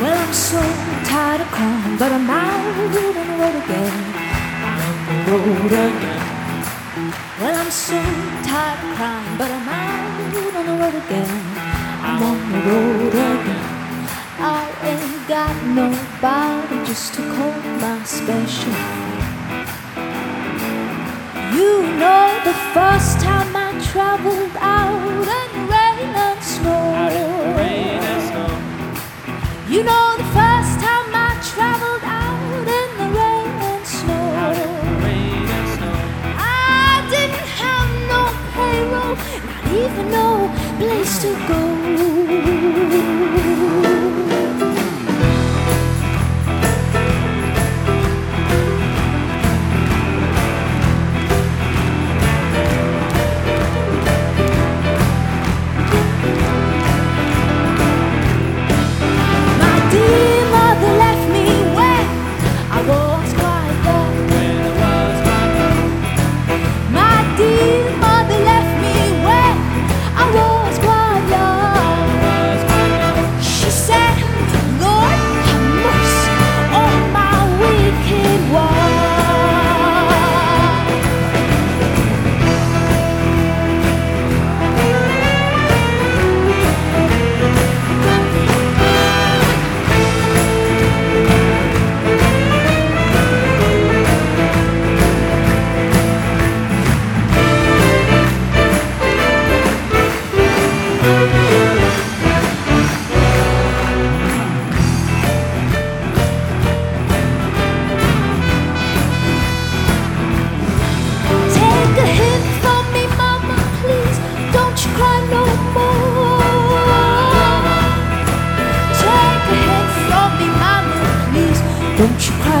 Well, I'm so tired of crying, but I'm out on the road again. I'm on the road again. Well, I'm so tired of crying, but I'm out on the road again. I'm on the road again. I ain't got nobody just to call my special. The first time I traveled out in the rain and snow. You know the first time I traveled out in the rain and snow. I didn't have no payroll, not even no place to go. Ponte 4.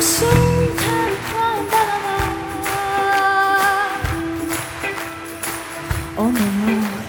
순간 바라봐 어머머